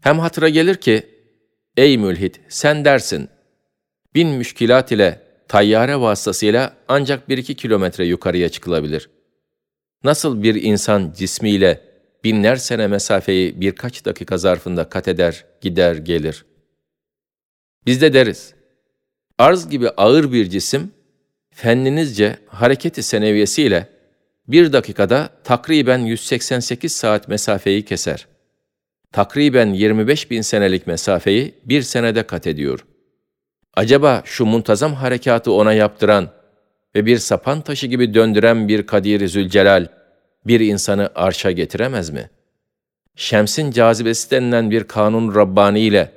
Hem hatıra gelir ki, ey mülhit sen dersin, bin müşkilat ile tayyare vasıtasıyla ancak bir iki kilometre yukarıya çıkılabilir. Nasıl bir insan cismiyle binler sene mesafeyi birkaç dakika zarfında kat eder, gider, gelir. Biz de deriz, arz gibi ağır bir cisim, fenninizce hareketi seneviyesiyle bir dakikada takriben 188 saat mesafeyi keser. Takriben 25 bin senelik mesafeyi bir senede kat ediyor. Acaba şu muntazam harekatı ona yaptıran ve bir sapan taşı gibi döndüren bir Kadir-i Zülcelal, bir insanı arşa getiremez mi? Şems'in cazibesi denilen bir kanun Rabbani ile,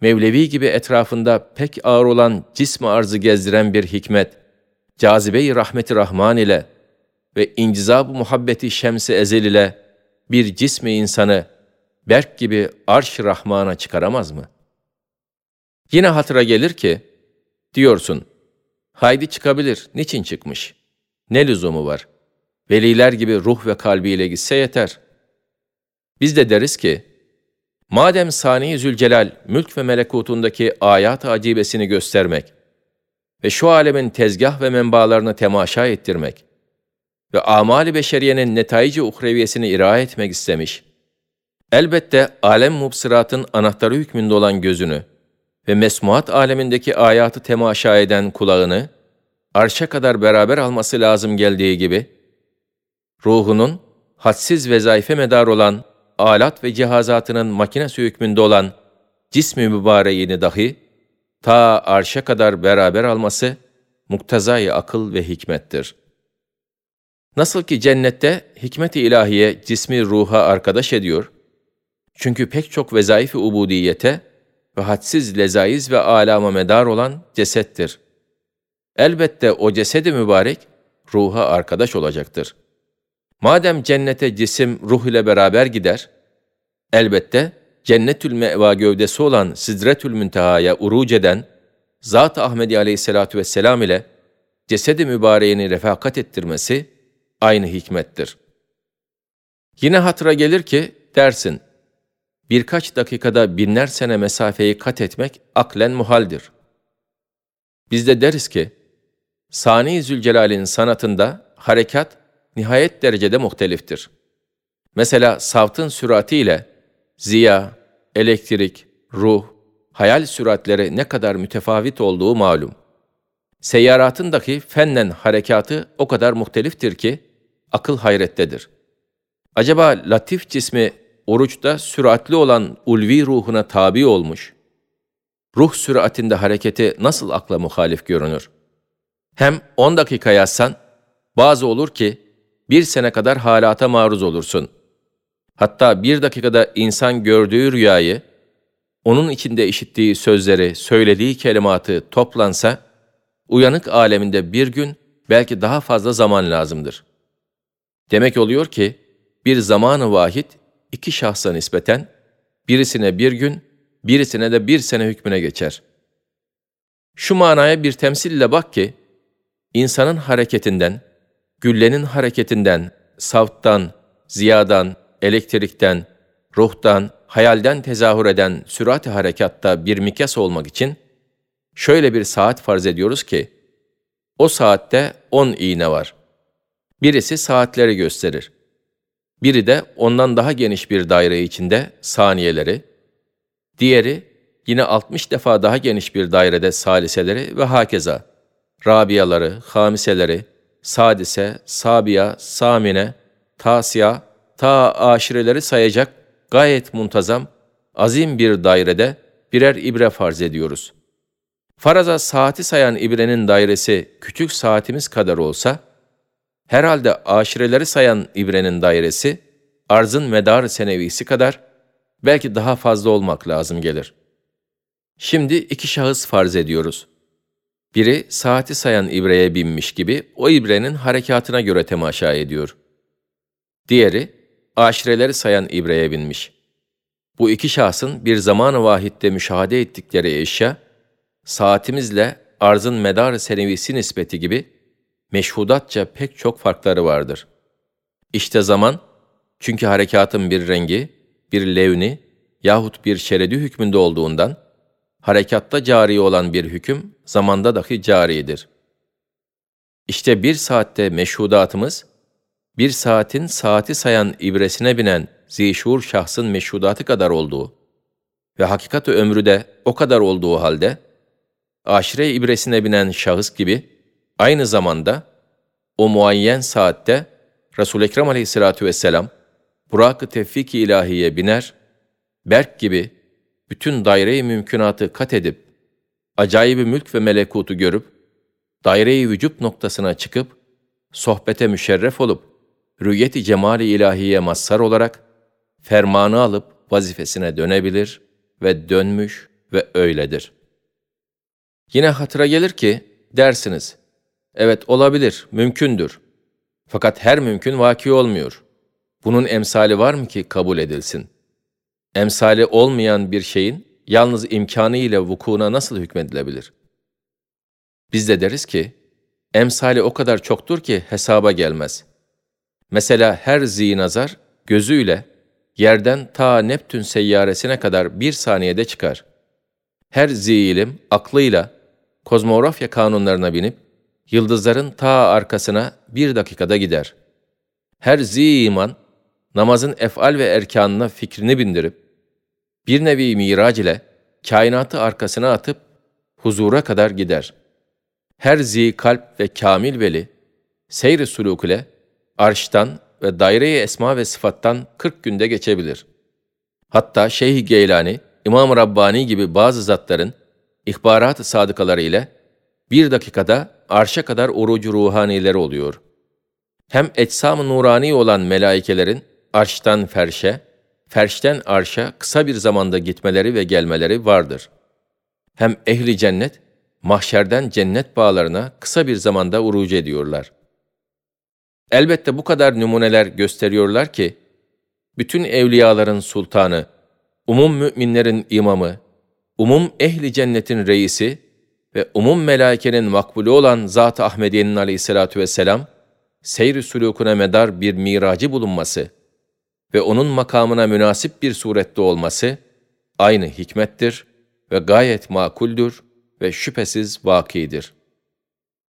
Mevlevi gibi etrafında pek ağır olan cismi arzı gezdiren bir hikmet, cazibe-i rahmeti Rahman ile ve incizab-ı muhabbeti şems-i ezel ile bir cismi insanı berk gibi arş-ı Rahman'a çıkaramaz mı? Yine hatıra gelir ki, diyorsun, haydi çıkabilir, niçin çıkmış? Ne lüzumu var? Veliler gibi ruh ve kalbiyle gitse yeter. Biz de deriz ki, madem Sani Zülcelal mülk ve melekutundaki ayat-ı acibesini göstermek ve şu alemin tezgah ve menbalarını temaşa ettirmek ve amali beşeriyenin netaici uhreviyesini ira etmek istemiş, elbette alem mubsiratın anahtarı hükmünde olan gözünü ve mesmuat alemindeki ayatı temaşa eden kulağını, arşa kadar beraber alması lazım geldiği gibi, ruhunun hadsiz vezaife medar olan alat ve cihazatının makinesi hükmünde olan cismi mübareğini dahi ta arşa kadar beraber alması muktezai akıl ve hikmettir. Nasıl ki cennette hikmet-i ilahiye cismi ruha arkadaş ediyor, çünkü pek çok vezaif-i ubudiyete ve hadsiz lezaiz ve alama medar olan cesettir. Elbette o cesedi mübarek ruha arkadaş olacaktır.'' Madem cennete cisim ruh ile beraber gider, elbette cennetül meva gövdesi olan Sidretül Münteha'ya uruc eden Zat-ı Ahmedi aleyhissalatu vesselam ile cesedi mübareğini refakat ettirmesi aynı hikmettir. Yine hatıra gelir ki dersin, birkaç dakikada binler sene mesafeyi kat etmek aklen muhaldir. Biz de deriz ki, Sani Zülcelal'in sanatında harekat nihayet derecede muhteliftir. Mesela savtın süratiyle ziya, elektrik, ruh, hayal süratleri ne kadar mütefavit olduğu malum. Seyyaratın dahi fennen harekatı o kadar muhteliftir ki akıl hayrettedir. Acaba latif cismi oruçta süratli olan ulvi ruhuna tabi olmuş, ruh süratinde hareketi nasıl akla muhalif görünür? Hem 10 dakika yazsan, bazı olur ki bir sene kadar halata maruz olursun. Hatta bir dakikada insan gördüğü rüyayı, onun içinde işittiği sözleri, söylediği kelimatı toplansa, uyanık aleminde bir gün, belki daha fazla zaman lazımdır. Demek oluyor ki, bir zamanı vahid, iki şahsa nispeten, birisine bir gün, birisine de bir sene hükmüne geçer. Şu manaya bir temsille bak ki, insanın hareketinden, güllenin hareketinden, savttan, ziyadan, elektrikten, ruhtan, hayalden tezahür eden sürat-i harekatta bir mikas olmak için şöyle bir saat farz ediyoruz ki, o saatte on iğne var. Birisi saatleri gösterir. Biri de ondan daha geniş bir daire içinde saniyeleri, diğeri yine 60 defa daha geniş bir dairede saliseleri ve hakeza, rabiyaları, hamiseleri, sadise, sabiya, samine, tasya, ta aşireleri sayacak gayet muntazam, azim bir dairede birer ibre farz ediyoruz. Faraza saati sayan ibrenin dairesi küçük saatimiz kadar olsa, herhalde aşireleri sayan ibrenin dairesi, arzın medar senevisi kadar, belki daha fazla olmak lazım gelir. Şimdi iki şahıs farz ediyoruz. Biri saati sayan ibreye binmiş gibi o ibrenin harekatına göre temaşa ediyor. Diğeri aşireleri sayan ibreye binmiş. Bu iki şahsın bir zamanı vahitte müşahede ettikleri eşya, saatimizle arzın medar senevisi nispeti gibi meşhudatça pek çok farkları vardır. İşte zaman, çünkü harekatın bir rengi, bir levni yahut bir şeredi hükmünde olduğundan, harekatta cari olan bir hüküm, zamanda dahi caridir. İşte bir saatte meşhudatımız, bir saatin saati sayan ibresine binen zişur şahsın meşhudatı kadar olduğu ve hakikat ömrü de o kadar olduğu halde, aşire ibresine binen şahıs gibi, aynı zamanda o muayyen saatte Resul-i Ekrem aleyhissalatu vesselam, Burak-ı Tevfik-i ilahiye biner, Berk gibi bütün daire-i mümkünatı kat edip, acayip mülk ve melekutu görüp, daire-i vücut noktasına çıkıp, sohbete müşerref olup, rüyeti cemali ilahiye mazhar olarak, fermanı alıp vazifesine dönebilir ve dönmüş ve öyledir. Yine hatıra gelir ki, dersiniz, evet olabilir, mümkündür. Fakat her mümkün vaki olmuyor. Bunun emsali var mı ki kabul edilsin? Emsali olmayan bir şeyin yalnız imkanı ile vukuuna nasıl hükmedilebilir? Biz de deriz ki, emsali o kadar çoktur ki hesaba gelmez. Mesela her zinazar gözüyle yerden ta Neptün seyyaresine kadar bir saniyede çıkar. Her ziilim aklıyla kozmografya kanunlarına binip yıldızların ta arkasına bir dakikada gider. Her zi iman, namazın efal ve erkanına fikrini bindirip, bir nevi mirac ile kainatı arkasına atıp huzura kadar gider. Her zi kalp ve kamil veli, seyr-i suluk ile arştan ve daire-i esma ve sıfattan 40 günde geçebilir. Hatta Şeyh Geylani, İmam Rabbani gibi bazı zatların ihbarat-ı sadıkaları ile bir dakikada arşa kadar orucu ruhanileri oluyor. Hem etsam-ı nurani olan melaikelerin arştan ferşe, ferşten arşa kısa bir zamanda gitmeleri ve gelmeleri vardır. Hem ehli cennet, mahşerden cennet bağlarına kısa bir zamanda urucu ediyorlar. Elbette bu kadar numuneler gösteriyorlar ki, bütün evliyaların sultanı, umum müminlerin imamı, umum ehli cennetin reisi ve umum melaikenin makbulü olan Zat-ı Ahmediye'nin aleyhissalatu vesselam, seyr-i sülûkuna medar bir miracı bulunması ve onun makamına münasip bir surette olması, aynı hikmettir ve gayet makuldür ve şüphesiz vakidir.